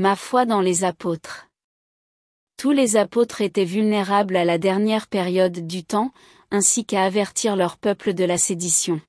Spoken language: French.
Ma foi dans les apôtres. Tous les apôtres étaient vulnérables à la dernière période du temps, ainsi qu'à avertir leur peuple de la sédition.